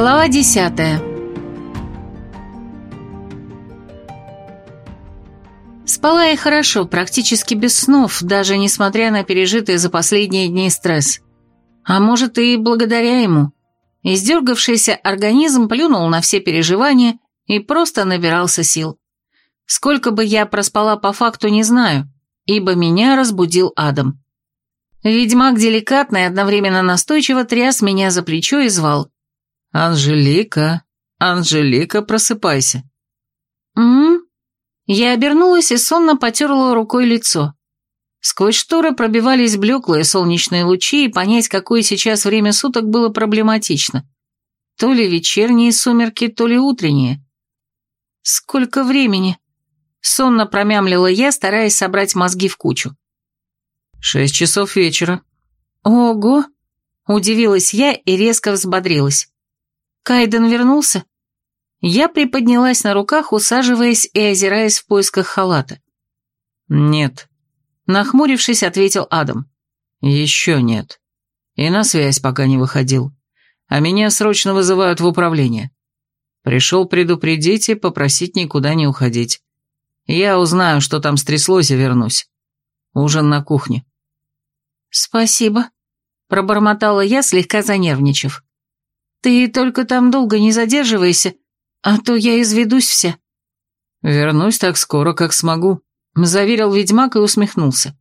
Глава десятая. Спала я хорошо, практически без снов, даже несмотря на пережитый за последние дни стресс. А может и благодаря ему. Издергавшийся организм плюнул на все переживания и просто набирался сил. Сколько бы я проспала по факту, не знаю, ибо меня разбудил Адам. Ведьмак деликатно и одновременно настойчиво тряс меня за плечо и звал. «Анжелика, Анжелика, просыпайся». «М?», Я обернулась и сонно потерла рукой лицо. Сквозь шторы пробивались блеклые солнечные лучи, и понять, какое сейчас время суток, было проблематично. То ли вечерние сумерки, то ли утренние. «Сколько времени?» Сонно промямлила я, стараясь собрать мозги в кучу. «Шесть часов вечера». «Ого!» Удивилась я и резко взбодрилась. Кайден вернулся? Я приподнялась на руках, усаживаясь и озираясь в поисках халата. «Нет», — нахмурившись, ответил Адам. «Еще нет. И на связь пока не выходил. А меня срочно вызывают в управление. Пришел предупредить и попросить никуда не уходить. Я узнаю, что там стряслось, и вернусь. Ужин на кухне». «Спасибо», — пробормотала я, слегка занервничав. «Ты только там долго не задерживайся, а то я изведусь вся». «Вернусь так скоро, как смогу», — заверил ведьмак и усмехнулся.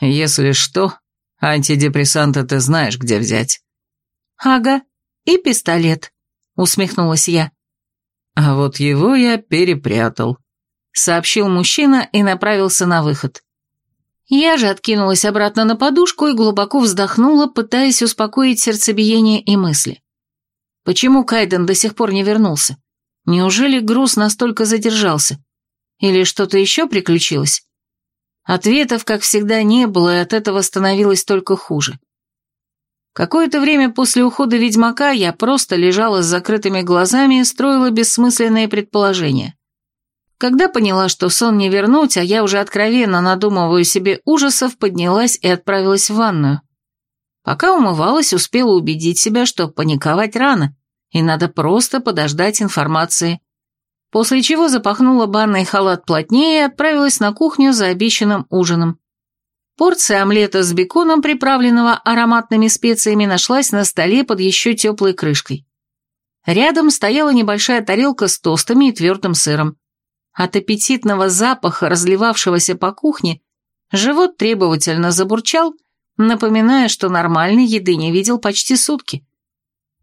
«Если что, антидепрессанты ты знаешь, где взять». «Ага, и пистолет», — усмехнулась я. «А вот его я перепрятал», — сообщил мужчина и направился на выход. Я же откинулась обратно на подушку и глубоко вздохнула, пытаясь успокоить сердцебиение и мысли. Почему Кайден до сих пор не вернулся? Неужели груз настолько задержался? Или что-то еще приключилось? Ответов, как всегда, не было, и от этого становилось только хуже. Какое-то время после ухода ведьмака я просто лежала с закрытыми глазами и строила бессмысленные предположения. Когда поняла, что сон не вернуть, а я уже откровенно надумываю себе ужасов, поднялась и отправилась в ванную. Пока умывалась, успела убедить себя, что паниковать рано, и надо просто подождать информации. После чего запахнула банный халат плотнее и отправилась на кухню за обещанным ужином. Порция омлета с беконом, приправленного ароматными специями, нашлась на столе под еще теплой крышкой. Рядом стояла небольшая тарелка с тостами и твердым сыром. От аппетитного запаха, разливавшегося по кухне, живот требовательно забурчал, напоминая, что нормальной еды не видел почти сутки.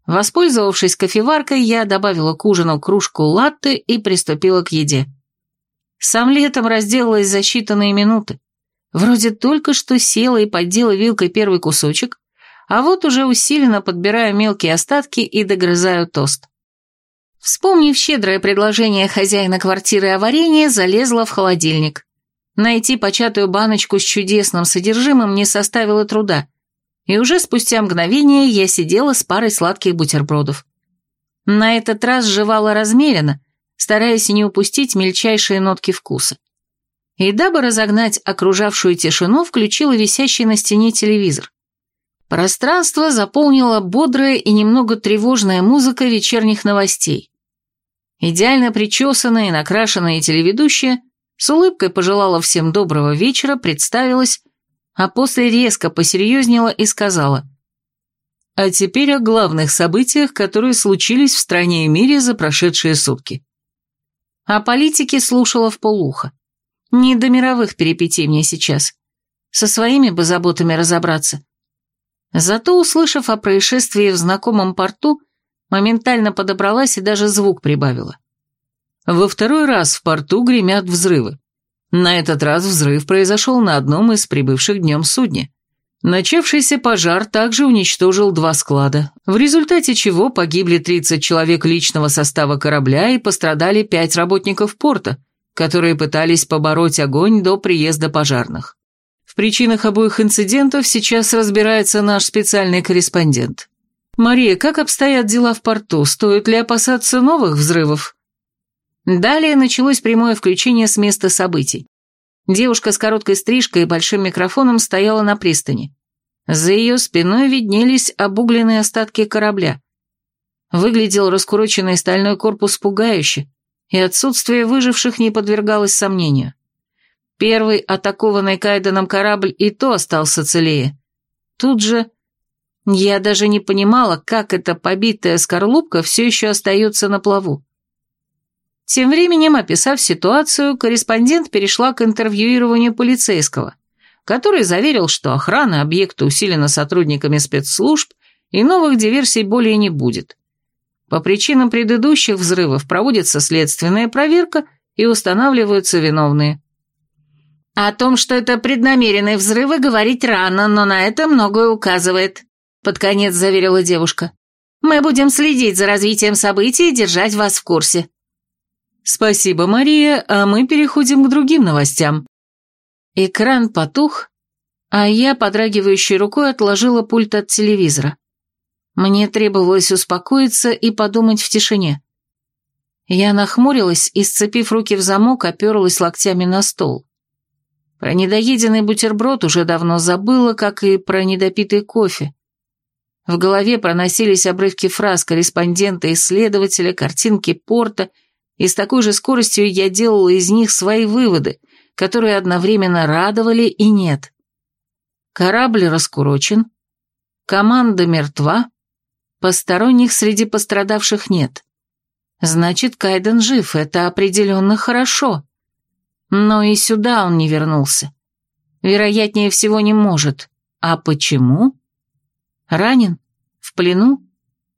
Воспользовавшись кофеваркой, я добавила к ужину кружку латте и приступила к еде. С омлетом разделалась за считанные минуты. Вроде только что села и поддела вилкой первый кусочек, а вот уже усиленно подбираю мелкие остатки и догрызаю тост. Вспомнив щедрое предложение хозяина квартиры о варенье, залезла в холодильник. Найти початую баночку с чудесным содержимым не составило труда, и уже спустя мгновение я сидела с парой сладких бутербродов. На этот раз жевала размеренно, стараясь не упустить мельчайшие нотки вкуса. И дабы разогнать окружавшую тишину, включила висящий на стене телевизор. Пространство заполнила бодрая и немного тревожная музыка вечерних новостей. Идеально причесанная и накрашенная телеведущая с улыбкой пожелала всем доброго вечера, представилась, а после резко посерьезнела и сказала «А теперь о главных событиях, которые случились в стране и мире за прошедшие сутки». О политике слушала в полухо. Не до мировых перипетий мне сейчас. Со своими бы заботами разобраться. Зато, услышав о происшествии в знакомом порту, моментально подобралась и даже звук прибавила. Во второй раз в порту гремят взрывы. На этот раз взрыв произошел на одном из прибывших днем судне. Начавшийся пожар также уничтожил два склада, в результате чего погибли 30 человек личного состава корабля и пострадали 5 работников порта, которые пытались побороть огонь до приезда пожарных. В причинах обоих инцидентов сейчас разбирается наш специальный корреспондент. «Мария, как обстоят дела в порту? Стоит ли опасаться новых взрывов?» Далее началось прямое включение с места событий. Девушка с короткой стрижкой и большим микрофоном стояла на пристани. За ее спиной виднелись обугленные остатки корабля. Выглядел раскуроченный стальной корпус пугающе, и отсутствие выживших не подвергалось сомнению. Первый атакованный Кайденом корабль и то остался целее. Тут же... Я даже не понимала, как эта побитая скорлупка все еще остается на плаву. Тем временем, описав ситуацию, корреспондент перешла к интервьюированию полицейского, который заверил, что охрана объекта усилена сотрудниками спецслужб и новых диверсий более не будет. По причинам предыдущих взрывов проводится следственная проверка и устанавливаются виновные. О том, что это преднамеренные взрывы, говорить рано, но на это многое указывает, под конец заверила девушка. Мы будем следить за развитием событий и держать вас в курсе. Спасибо, Мария, а мы переходим к другим новостям. Экран потух, а я, подрагивающей рукой, отложила пульт от телевизора. Мне требовалось успокоиться и подумать в тишине. Я нахмурилась и, сцепив руки в замок, оперлась локтями на стол. Про недоеденный бутерброд уже давно забыла, как и про недопитый кофе. В голове проносились обрывки фраз корреспондента-исследователя, картинки порта, и с такой же скоростью я делала из них свои выводы, которые одновременно радовали и нет. Корабль раскурочен, команда мертва, посторонних среди пострадавших нет. Значит, Кайден жив, это определенно хорошо. Но и сюда он не вернулся. Вероятнее всего не может. А почему? Ранен? В плену?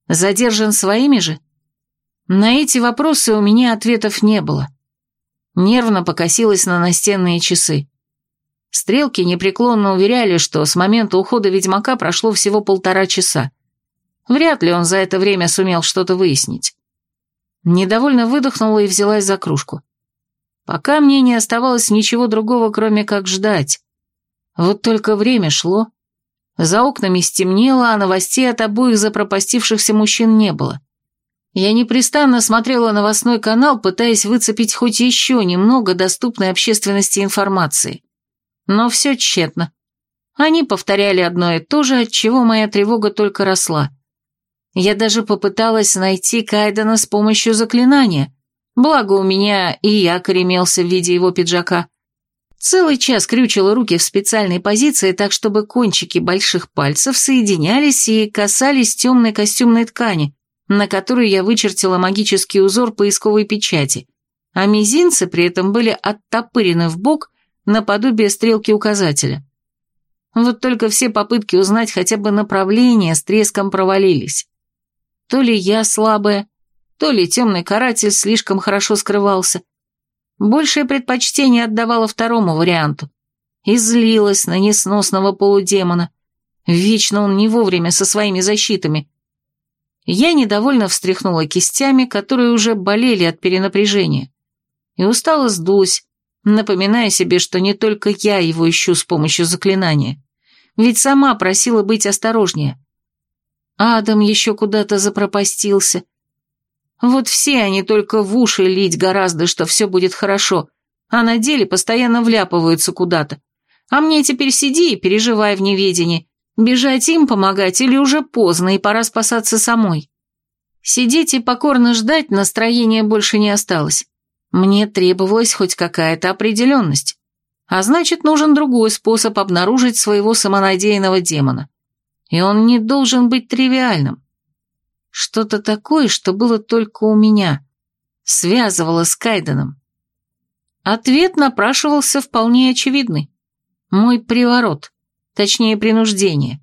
Задержан своими же? На эти вопросы у меня ответов не было. Нервно покосилась на настенные часы. Стрелки непреклонно уверяли, что с момента ухода ведьмака прошло всего полтора часа. Вряд ли он за это время сумел что-то выяснить. Недовольно выдохнула и взялась за кружку. Пока мне не оставалось ничего другого, кроме как ждать. Вот только время шло. За окнами стемнело, а новостей от обоих запропастившихся мужчин не было. Я непрестанно смотрела новостной канал, пытаясь выцепить хоть еще немного доступной общественности информации. Но все тщетно. Они повторяли одно и то же, от чего моя тревога только росла. Я даже попыталась найти Кайдена с помощью заклинания, Благо у меня и якорь имелся в виде его пиджака. Целый час крючила руки в специальной позиции, так чтобы кончики больших пальцев соединялись и касались темной костюмной ткани, на которой я вычертила магический узор поисковой печати, а мизинцы при этом были оттопырены в бок наподобие стрелки указателя. Вот только все попытки узнать хотя бы направление с треском провалились. То ли я слабая, то ли темный каратель слишком хорошо скрывался. Большее предпочтение отдавала второму варианту. И злилась на несносного полудемона. Вечно он не вовремя со своими защитами. Я недовольно встряхнула кистями, которые уже болели от перенапряжения. И устало сдулась, напоминая себе, что не только я его ищу с помощью заклинания. Ведь сама просила быть осторожнее. Адам еще куда-то запропастился — вот все они только в уши лить гораздо, что все будет хорошо, а на деле постоянно вляпываются куда-то. А мне теперь сиди и переживай в неведении, бежать им помогать или уже поздно и пора спасаться самой. Сидеть и покорно ждать настроения больше не осталось. Мне требовалась хоть какая-то определенность. А значит, нужен другой способ обнаружить своего самонадеянного демона. И он не должен быть тривиальным. Что-то такое, что было только у меня. Связывало с Кайденом. Ответ напрашивался вполне очевидный. Мой приворот, точнее принуждение.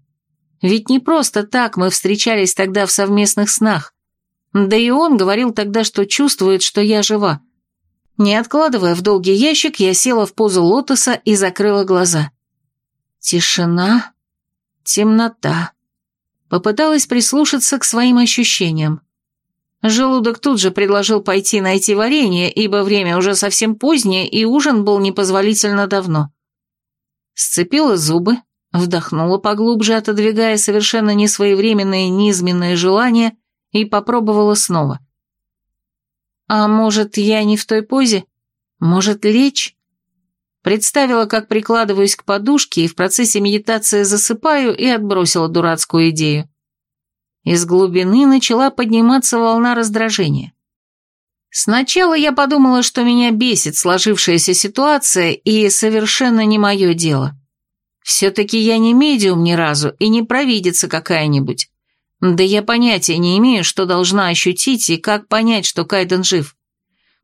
Ведь не просто так мы встречались тогда в совместных снах. Да и он говорил тогда, что чувствует, что я жива. Не откладывая в долгий ящик, я села в позу лотоса и закрыла глаза. Тишина, темнота, Попыталась прислушаться к своим ощущениям. Желудок тут же предложил пойти найти варенье, ибо время уже совсем позднее, и ужин был непозволительно давно. Сцепила зубы, вдохнула поглубже, отодвигая совершенно несвоевременные низменные желания, и попробовала снова. «А может, я не в той позе? Может, лечь?» Представила, как прикладываюсь к подушке и в процессе медитации засыпаю и отбросила дурацкую идею. Из глубины начала подниматься волна раздражения. Сначала я подумала, что меня бесит сложившаяся ситуация и совершенно не мое дело. Все-таки я не медиум ни разу и не провидица какая-нибудь. Да я понятия не имею, что должна ощутить и как понять, что Кайден жив.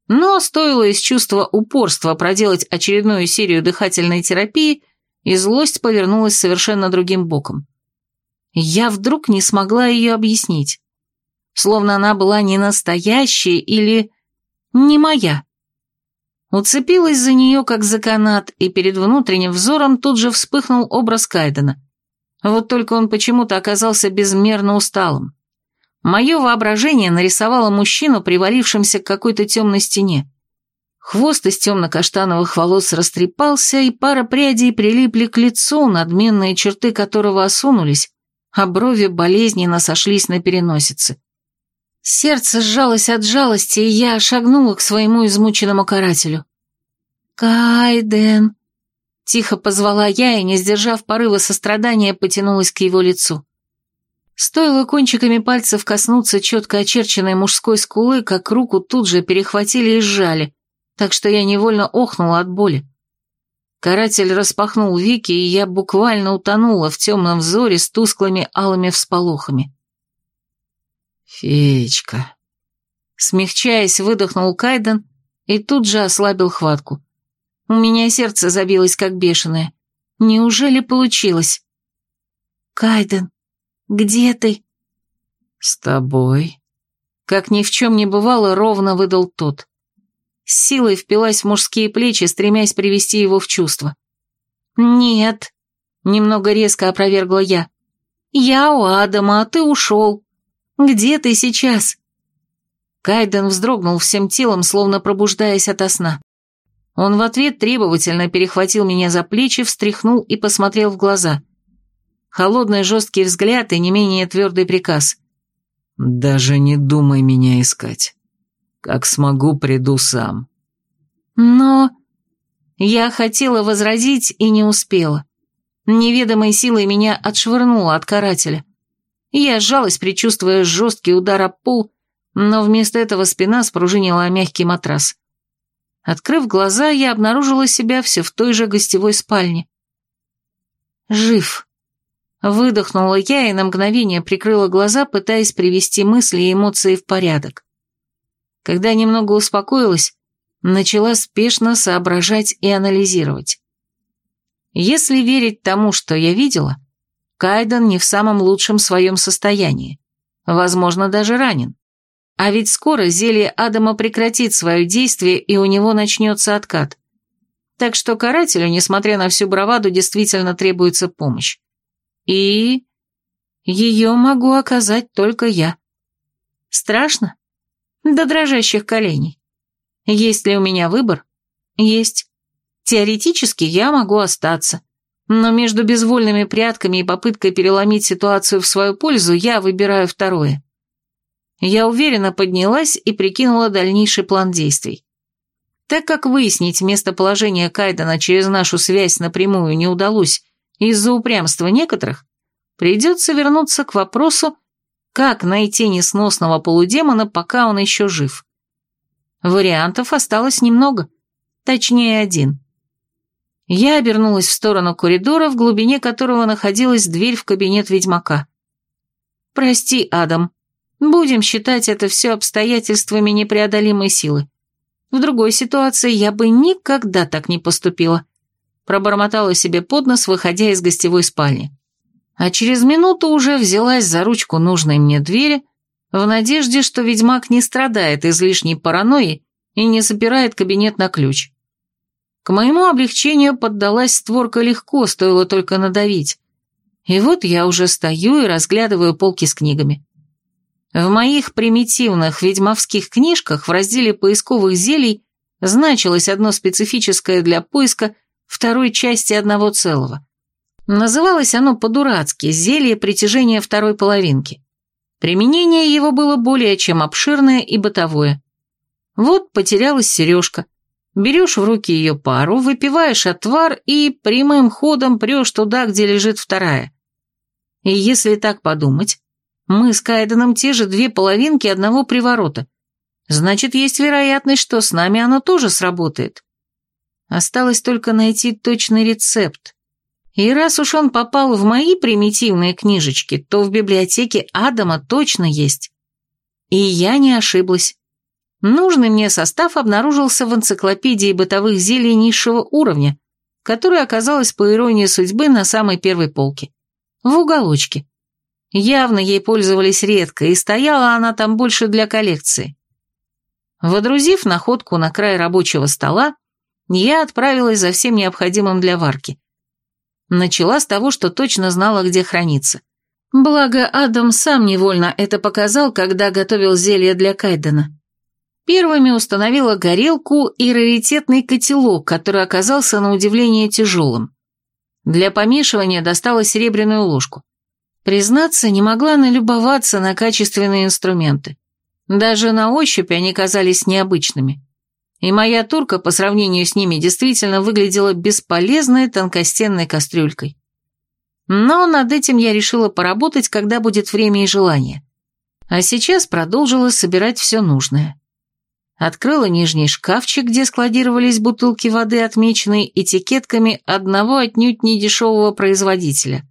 Но стоило из чувства упорства проделать очередную серию дыхательной терапии, и злость повернулась совершенно другим боком. Я вдруг не смогла ее объяснить. Словно она была не настоящая или не моя. Уцепилась за нее, как за канат, и перед внутренним взором тут же вспыхнул образ Кайдена. Вот только он почему-то оказался безмерно усталым. Мое воображение нарисовало мужчину, привалившимся к какой-то темной стене. Хвост из темно-каштановых волос растрепался, и пара прядей прилипли к лицу, надменные черты которого осунулись, а брови болезненно сошлись на переносице. Сердце сжалось от жалости, и я шагнула к своему измученному карателю. «Кайден!» Тихо позвала я и, не сдержав порыва сострадания, потянулась к его лицу. Стоило кончиками пальцев коснуться четко очерченной мужской скулы, как руку тут же перехватили и сжали, так что я невольно охнула от боли. Каратель распахнул веки, и я буквально утонула в темном взоре с тусклыми алыми всполохами. «Феечка!» Смягчаясь, выдохнул Кайден и тут же ослабил хватку. У меня сердце забилось как бешеное. Неужели получилось? «Кайден, где ты?» «С тобой». Как ни в чем не бывало, ровно выдал тот. С силой впилась в мужские плечи, стремясь привести его в чувство. «Нет», — немного резко опровергла я. «Я у Адама, а ты ушел. Где ты сейчас?» Кайден вздрогнул всем телом, словно пробуждаясь ото сна. Он в ответ требовательно перехватил меня за плечи, встряхнул и посмотрел в глаза. Холодный жесткий взгляд и не менее твердый приказ. «Даже не думай меня искать. Как смогу, приду сам». «Но...» Я хотела возразить и не успела. Неведомой силой меня отшвырнуло от карателя. Я сжалась, предчувствуя жесткий удар об пол, но вместо этого спина спружинила о мягкий матрас. Открыв глаза, я обнаружила себя все в той же гостевой спальне. «Жив!» Выдохнула я и на мгновение прикрыла глаза, пытаясь привести мысли и эмоции в порядок. Когда немного успокоилась, начала спешно соображать и анализировать. Если верить тому, что я видела, Кайден не в самом лучшем своем состоянии. Возможно, даже ранен. А ведь скоро зелье Адама прекратит свое действие, и у него начнется откат. Так что карателю, несмотря на всю браваду, действительно требуется помощь. И... ее могу оказать только я. Страшно? До дрожащих коленей. Есть ли у меня выбор? Есть. Теоретически я могу остаться. Но между безвольными прятками и попыткой переломить ситуацию в свою пользу я выбираю второе. Я уверенно поднялась и прикинула дальнейший план действий. Так как выяснить местоположение Кайдена через нашу связь напрямую не удалось из-за упрямства некоторых, придется вернуться к вопросу, как найти несносного полудемона, пока он еще жив. Вариантов осталось немного, точнее один – я обернулась в сторону коридора, в глубине которого находилась дверь в кабинет ведьмака. «Прости, Адам. Будем считать это все обстоятельствами непреодолимой силы. В другой ситуации я бы никогда так не поступила», пробормотала себе под нос, выходя из гостевой спальни. А через минуту уже взялась за ручку нужной мне двери, в надежде, что ведьмак не страдает излишней паранойей и не запирает кабинет на ключ. К моему облегчению поддалась створка легко, стоило только надавить. И вот я уже стою и разглядываю полки с книгами. В моих примитивных ведьмовских книжках в разделе поисковых зелий значилось одно специфическое для поиска второй части одного целого. Называлось оно по-дурацки «Зелье притяжения второй половинки». Применение его было более чем обширное и бытовое. Вот потерялась сережка – Берешь в руки ее пару, выпиваешь отвар и прямым ходом прешь туда, где лежит вторая. И если так подумать, Мы с Кайденом те же две половинки одного приворота. Значит, есть вероятность, что с нами оно тоже сработает. Осталось только найти точный рецепт. И раз уж он попал в мои примитивные книжечки, то в библиотеке Адама точно есть. И я не ошиблась. Нужный мне состав обнаружился в энциклопедии бытовых зелий низшего уровня, которая оказалась, по иронии судьбы, на самой первой полке. В уголочке. Явно ей пользовались редко, и стояла она там больше для коллекции. Водрузив находку на край рабочего стола, я отправилась за всем необходимым для варки. Начала с того, что точно знала, где хранится. Благо, Адам сам невольно это показал, когда готовил зелье для Кайдена. Первыми установила горелку и раритетный котелок, который оказался на удивление тяжелым. Для помешивания достала серебряную ложку. Признаться, не могла налюбоваться на качественные инструменты. Даже на ощупь они казались необычными. И моя турка по сравнению с ними действительно выглядела бесполезной тонкостенной кастрюлькой. Но над этим я решила поработать, когда будет время и желание. А сейчас продолжила собирать все нужное. Открыла нижний шкафчик, где складировались бутылки воды, отмеченные этикетками одного отнюдь не дешевого производителя.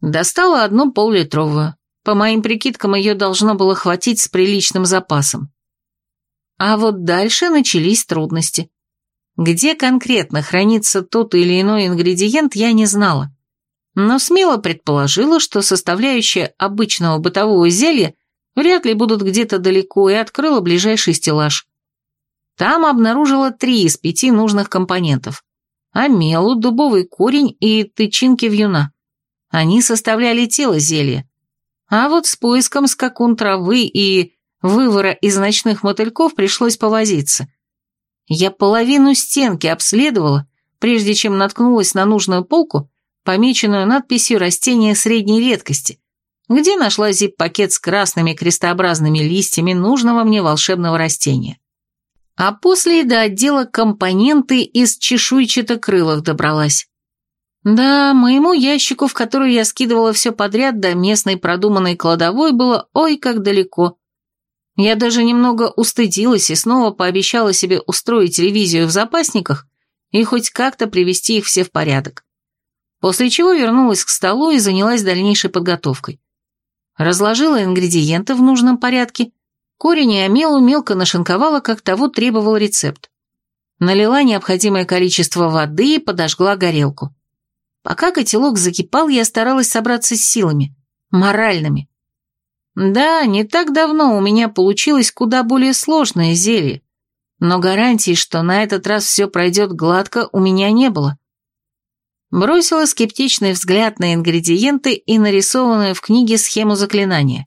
Достала одну поллитровую. По моим прикидкам, ее должно было хватить с приличным запасом. А вот дальше начались трудности. Где конкретно хранится тот или иной ингредиент, я не знала. Но смело предположила, что составляющие обычного бытового зелья вряд ли будут где-то далеко, и открыла ближайший стеллаж. Там обнаружила три из пяти нужных компонентов. Амелу, дубовый корень и тычинки вьюна. Они составляли тело зелья. А вот с поиском скакун травы и вывора из ночных мотыльков пришлось повозиться. Я половину стенки обследовала, прежде чем наткнулась на нужную полку, помеченную надписью «Растения средней редкости», где нашла зип-пакет с красными крестообразными листьями нужного мне волшебного растения. А после до отдела компоненты из чешуйчато-крылых добралась. Да, моему ящику, в который я скидывала все подряд до местной продуманной кладовой, было ой как далеко. Я даже немного устыдилась и снова пообещала себе устроить ревизию в запасниках и хоть как-то привести их все в порядок. После чего вернулась к столу и занялась дальнейшей подготовкой. Разложила ингредиенты в нужном порядке, корень и омелу мелко нашинковала, как того требовал рецепт. Налила необходимое количество воды и подожгла горелку. Пока котелок закипал, я старалась собраться с силами, моральными. Да, не так давно у меня получилось куда более сложное зелье, но гарантии, что на этот раз все пройдет гладко, у меня не было. Бросила скептичный взгляд на ингредиенты и нарисованную в книге схему заклинания.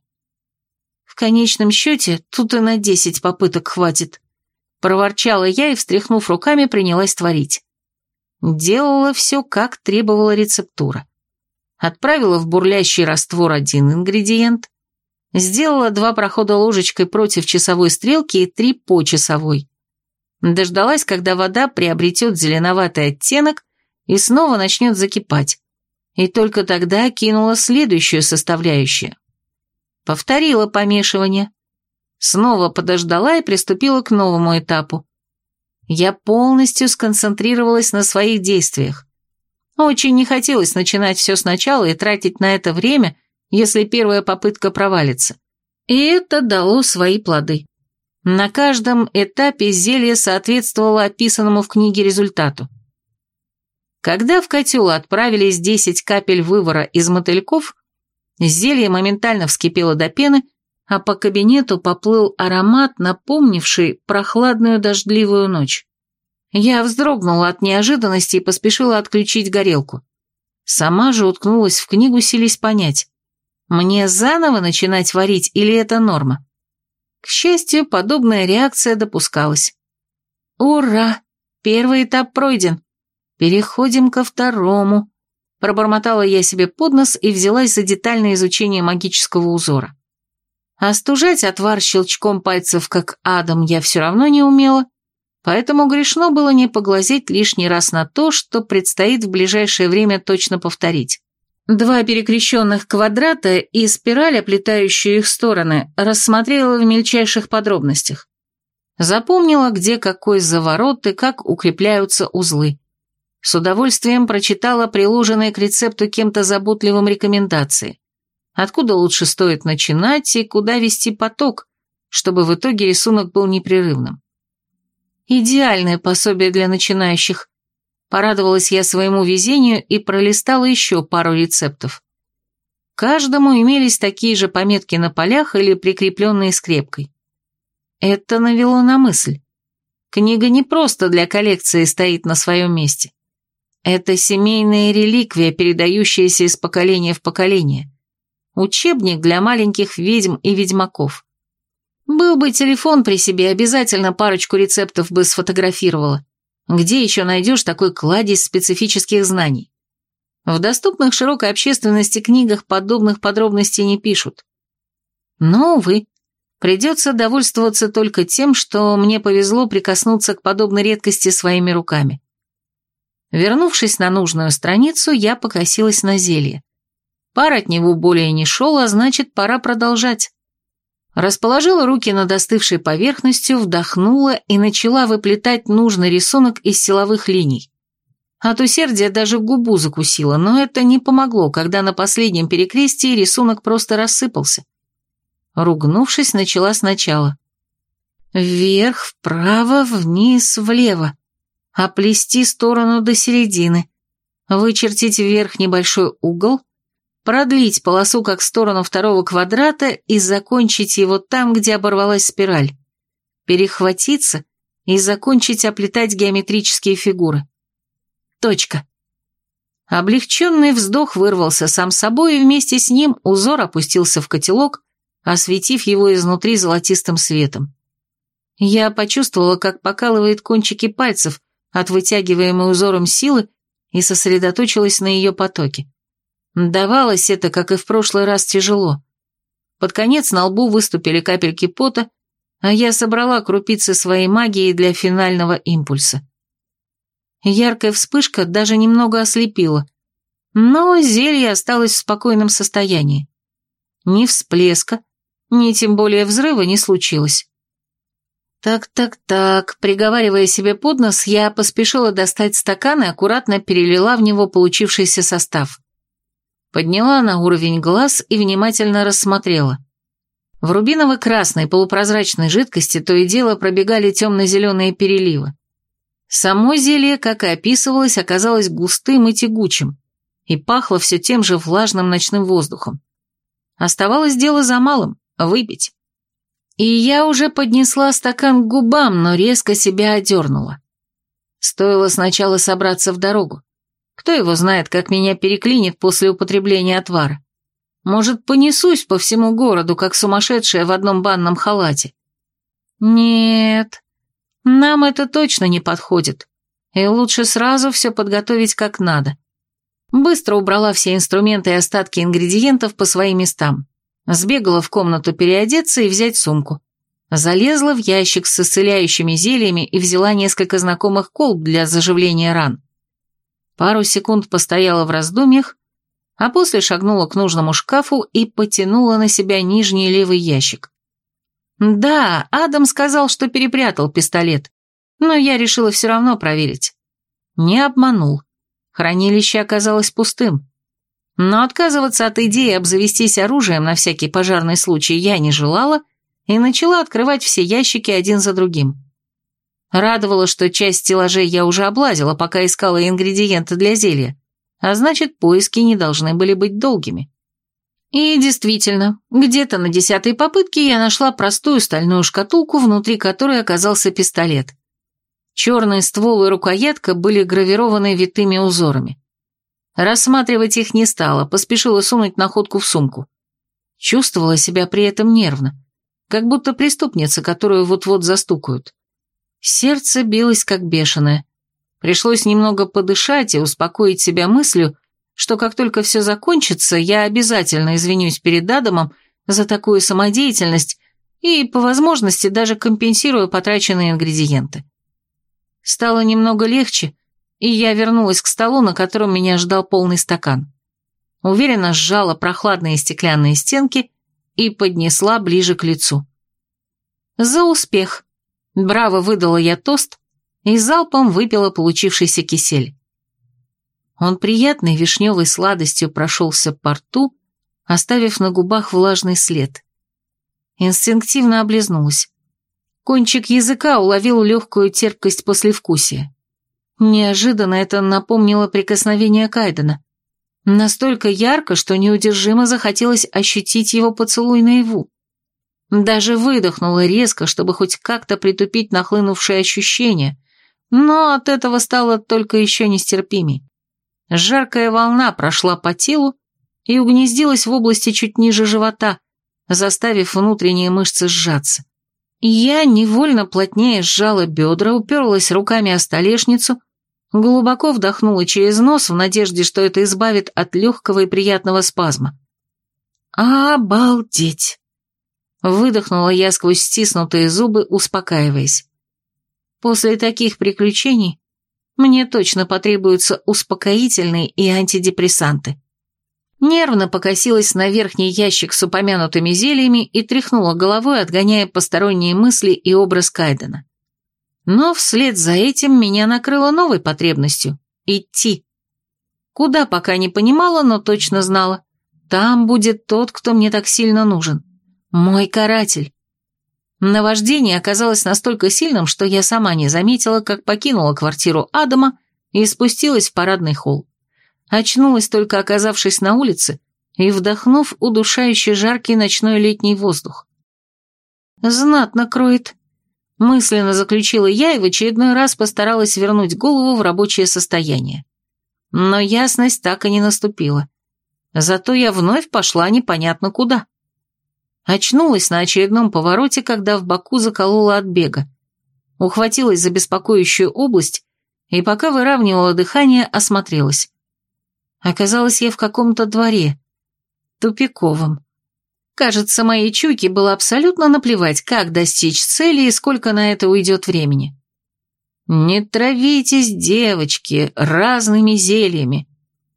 В конечном счете, тут и на десять попыток хватит. Проворчала я и, встряхнув руками, принялась творить. Делала все, как требовала рецептура. Отправила в бурлящий раствор один ингредиент, Сделала два прохода ложечкой против часовой стрелки и три по часовой. Дождалась, когда вода приобретет зеленоватый оттенок и снова начнет закипать. И только тогда кинула следующую составляющую. Повторила помешивание. Снова подождала и приступила к новому этапу. Я полностью сконцентрировалась на своих действиях. Очень не хотелось начинать все сначала и тратить на это время – если первая попытка провалится. И это дало свои плоды. На каждом этапе зелье соответствовало описанному в книге результату. Когда в котел отправились 10 капель вывара из мотыльков, зелье моментально вскипело до пены, а по кабинету поплыл аромат, напомнивший прохладную дождливую ночь. Я вздрогнула от неожиданности и поспешила отключить горелку. Сама же уткнулась в книгу, сились понять, мне заново начинать варить или это норма? К счастью, подобная реакция допускалась. Ура! Первый этап пройден. Переходим ко второму. Пробормотала я себе под нос и взялась за детальное изучение магического узора. Остужать отвар щелчком пальцев, как Адам, я все равно не умела, поэтому грешно было не поглазеть лишний раз на то, что предстоит в ближайшее время точно повторить. Два перекрещенных квадрата и спираль, оплетающую их стороны, рассмотрела в мельчайших подробностях. Запомнила, где какой заворот и как укрепляются узлы. С удовольствием прочитала приложенные к рецепту кем-то заботливым рекомендации. Откуда лучше стоит начинать и куда вести поток, чтобы в итоге рисунок был непрерывным. Идеальное пособие для начинающих, Порадовалась я своему везению и пролистала еще пару рецептов. Каждому имелись такие же пометки на полях или прикрепленные скрепкой. Это навело на мысль. Книга не просто для коллекции стоит на своем месте. Это семейная реликвия, передающаяся из поколения в поколение. Учебник для маленьких ведьм и ведьмаков. Был бы телефон при себе, обязательно парочку рецептов бы сфотографировала. Где еще найдешь такой кладезь специфических знаний? В доступных широкой общественности книгах подобных подробностей не пишут. Но, увы, придется довольствоваться только тем, что мне повезло прикоснуться к подобной редкости своими руками. Вернувшись на нужную страницу, я покосилась на зелье. Пар от него более не шел, а значит, пора продолжать. Расположила руки над остывшей поверхностью, вдохнула и начала выплетать нужный рисунок из силовых линий. От усердия даже губу закусила, но это не помогло, когда на последнем перекрестии рисунок просто рассыпался. Ругнувшись, начала сначала. Вверх, вправо, вниз, влево. Оплести сторону до середины. Вычертить вверх небольшой угол, продлить полосу как сторону второго квадрата и закончить его там, где оборвалась спираль, перехватиться и закончить оплетать геометрические фигуры. Точка. Облегченный вздох вырвался сам собой, и вместе с ним узор опустился в котелок, осветив его изнутри золотистым светом. Я почувствовала, как покалывает кончики пальцев от вытягиваемой узором силы и сосредоточилась на ее потоке. Давалось это, как и в прошлый раз, тяжело. Под конец на лбу выступили капельки пота, а я собрала крупицы своей магии для финального импульса. Яркая вспышка даже немного ослепила, но зелье осталось в спокойном состоянии. Ни всплеска, ни тем более взрыва не случилось. Так-так-так, приговаривая себе под нос, я поспешила достать стакан и аккуратно перелила в него получившийся состав. Подняла на уровень глаз и внимательно рассмотрела. В рубиново-красной полупрозрачной жидкости то и дело пробегали темно-зеленые переливы. Само зелье, как и описывалось, оказалось густым и тягучим, и пахло все тем же влажным ночным воздухом. Оставалось дело за малым — выпить. И я уже поднесла стакан к губам, но резко себя одернула. Стоило сначала собраться в дорогу. Кто его знает, как меня переклинит после употребления отвара. Может, понесусь по всему городу, как сумасшедшая в одном банном халате. Нет, нам это точно не подходит. И лучше сразу все подготовить как надо. Быстро убрала все инструменты и остатки ингредиентов по своим местам. Сбегала в комнату переодеться и взять сумку. Залезла в ящик с исцеляющими зельями и взяла несколько знакомых колб для заживления ран. Пару секунд постояла в раздумьях, а после шагнула к нужному шкафу и потянула на себя нижний левый ящик. Да, Адам сказал, что перепрятал пистолет, но я решила все равно проверить. Не обманул. Хранилище оказалось пустым. Но отказываться от идеи обзавестись оружием на всякий пожарный случай я не желала и начала открывать все ящики один за другим. Радовало, что часть стеллажей я уже облазила, пока искала ингредиенты для зелья, а значит, поиски не должны были быть долгими. И действительно, где-то на десятой попытке я нашла простую стальную шкатулку, внутри которой оказался пистолет. Черный ствол и рукоятка были гравированы витыми узорами. Рассматривать их не стала, поспешила сунуть находку в сумку. Чувствовала себя при этом нервно, как будто преступница, которую вот-вот застукают. Сердце билось как бешеное. Пришлось немного подышать и успокоить себя мыслью, что как только все закончится, я обязательно извинюсь перед Адамом за такую самодеятельность и, по возможности, даже компенсирую потраченные ингредиенты. Стало немного легче, и я вернулась к столу, на котором меня ждал полный стакан. уверенно сжала прохладные стеклянные стенки и поднесла ближе к лицу. «За успех!» Браво выдала я тост и залпом выпила получившийся кисель. Он приятной вишневой сладостью прошелся по рту, оставив на губах влажный след. Инстинктивно облизнулась. Кончик языка уловил легкую терпкость послевкусия. Неожиданно это напомнило прикосновение Кайдена. Настолько ярко, что неудержимо захотелось ощутить его поцелуй наяву. Даже выдохнула резко, чтобы хоть как-то притупить нахлынувшие ощущения, но от этого стало только еще нестерпимей. Жаркая волна прошла по телу и угнездилась в области чуть ниже живота, заставив внутренние мышцы сжаться. Я невольно плотнее сжала бедра, уперлась руками о столешницу, глубоко вдохнула через нос в надежде, что это избавит от легкого и приятного спазма. «Обалдеть!» Выдохнула я сквозь стиснутые зубы, успокаиваясь. После таких приключений мне точно потребуются успокоительные и антидепрессанты. Нервно покосилась на верхний ящик с упомянутыми зельями и тряхнула головой, отгоняя посторонние мысли и образ Кайдена. Но вслед за этим меня накрыло новой потребностью – идти. Куда пока не понимала, но точно знала. Там будет тот, кто мне так сильно нужен. Мой каратель. Наваждение оказалось настолько сильным, что я сама не заметила, как покинула квартиру Адама и спустилась в парадный холл. Очнулась только оказавшись на улице и вдохнув удушающий жаркий ночной летний воздух. «Знатно кроет», — мысленно заключила я и в очередной раз постаралась вернуть голову в рабочее состояние. Но ясность так и не наступила. Зато я вновь пошла непонятно куда. Очнулась на очередном повороте, когда в боку заколола от бега. Ухватилась за беспокоящую область и пока выравнивала дыхание, осмотрелась. Оказалось, я в каком-то дворе. Тупиковом. Кажется, моей чуйке было абсолютно наплевать, как достичь цели и сколько на это уйдет времени. «Не травитесь, девочки, разными зельями».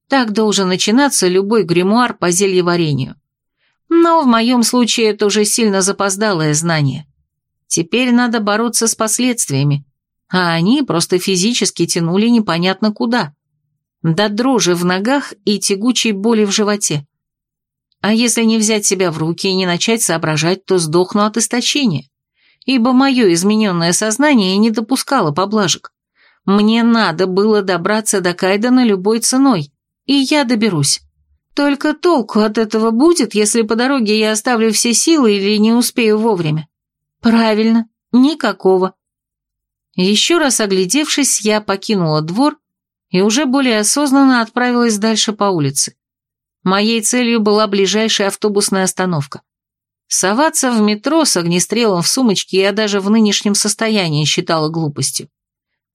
Так должен начинаться любой гримуар по зельеварению. Но в моем случае это уже сильно запоздалое знание. Теперь надо бороться с последствиями, а они просто физически тянули непонятно куда до дрожи в ногах и тягучей боли в животе. А если не взять себя в руки и не начать соображать, то сдохну от истощения, ибо мое измененное сознание не допускало поблажек. Мне надо было добраться до Кайдена любой ценой, и я доберусь. Только толку от этого будет, если по дороге я оставлю все силы или не успею вовремя. Правильно, никакого. Еще раз оглядевшись, я покинула двор и уже более осознанно отправилась дальше по улице. Моей целью была ближайшая автобусная остановка. Соваться в метро с огнестрелом в сумочке я даже в нынешнем состоянии считала глупостью.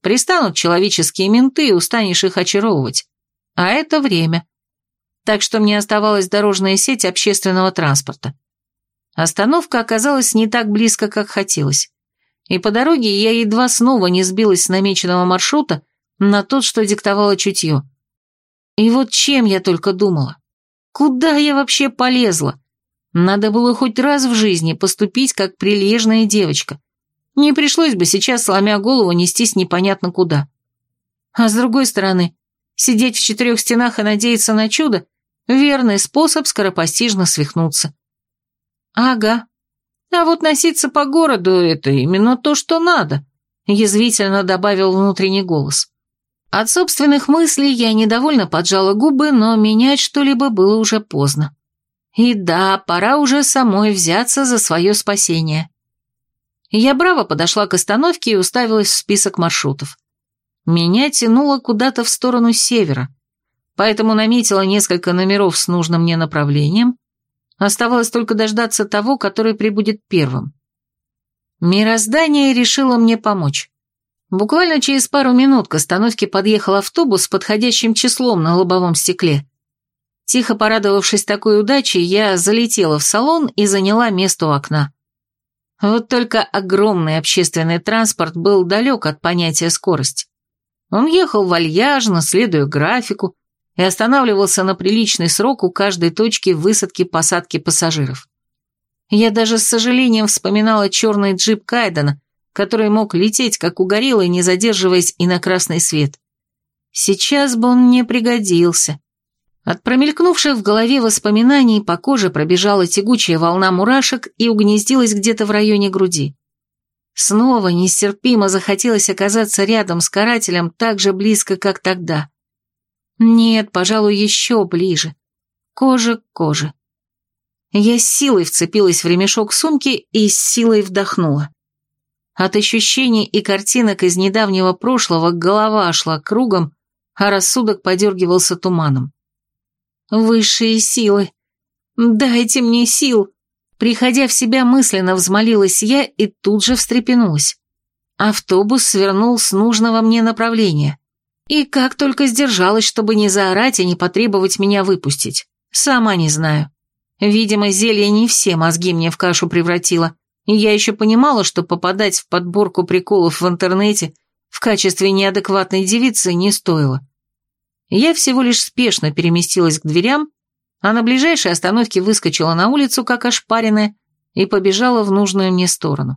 Пристанут человеческие менты, и устанешь их очаровывать. А это время. Так что мне оставалась дорожная сеть общественного транспорта. Остановка оказалась не так близко, как хотелось. И по дороге я едва снова не сбилась с намеченного маршрута, на тот, что диктовало чутье. И вот чем я только думала. Куда я вообще полезла? Надо было хоть раз в жизни поступить как прилежная девочка. Не пришлось бы сейчас, сломя голову, нестись непонятно куда. А с другой стороны, сидеть в четырех стенах и надеяться на чудо – верный способ скоропостижно свихнуться. Ага. А вот носиться по городу – это именно то, что надо, язвительно добавил внутренний голос. От собственных мыслей я недовольно поджала губы, но менять что-либо было уже поздно. И да, пора уже самой взяться за свое спасение. Я браво подошла к остановке и уставилась в список маршрутов. Меня тянуло куда-то в сторону севера, поэтому наметила несколько номеров с нужным мне направлением. Оставалось только дождаться того, который прибудет первым. Мироздание решило мне помочь. Буквально через пару минут к остановке подъехал автобус с подходящим числом на лобовом стекле. Тихо порадовавшись такой удачей, я залетела в салон и заняла место у окна. Вот только огромный общественный транспорт был далек от понятия скорость. Он ехал вальяжно, следуя графику, и останавливался на приличный срок у каждой точки высадки-посадки пассажиров. Я даже с сожалением вспоминала черный джип Кайдена, который мог лететь, как угорелый, не задерживаясь и на красный свет. Сейчас бы он мне пригодился. От промелькнувших в голове воспоминаний по коже пробежала тягучая волна мурашек и угнездилась где-то в районе груди. Снова нестерпимо захотелось оказаться рядом с карателем так же близко, как тогда. Нет, пожалуй, еще ближе. Кожа к коже. Я с силой вцепилась в ремешок сумки и с силой вдохнула. От ощущений и картинок из недавнего прошлого голова шла кругом, а рассудок подергивался туманом. «Высшие силы! Дайте мне сил!» Приходя в себя мысленно, взмолилась я и тут же встрепенулась. Автобус свернул с нужного мне направления. И как только сдержалась, чтобы не заорать и не потребовать меня выпустить. Сама не знаю. Видимо, зелье не все мозги мне в кашу превратило, и я еще понимала, что попадать в подборку приколов в интернете в качестве неадекватной девицы не стоило. Я всего лишь спешно переместилась к дверям, а на ближайшей остановке выскочила на улицу, как ошпаренная, и побежала в нужную мне сторону.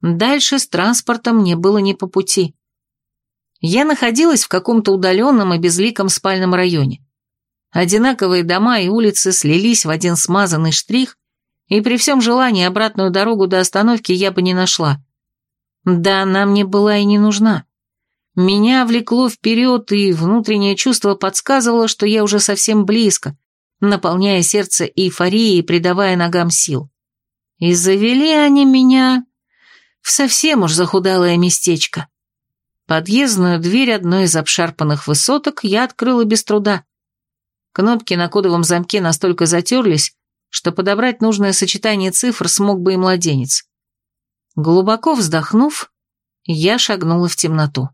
Дальше с транспортом мне было не по пути. Я находилась в каком-то удаленном и безликом спальном районе. Одинаковые дома и улицы слились в один смазанный штрих, и при всем желании обратную дорогу до остановки я бы не нашла. Да, она мне была и не нужна. Меня влекло вперед, и внутреннее чувство подсказывало, что я уже совсем близко, наполняя сердце эйфорией и придавая ногам сил. И завели они меня в совсем уж захудалое местечко. Подъездную дверь одной из обшарпанных высоток я открыла без труда. Кнопки на кодовом замке настолько затерлись, что подобрать нужное сочетание цифр смог бы и младенец. Глубоко вздохнув, я шагнула в темноту.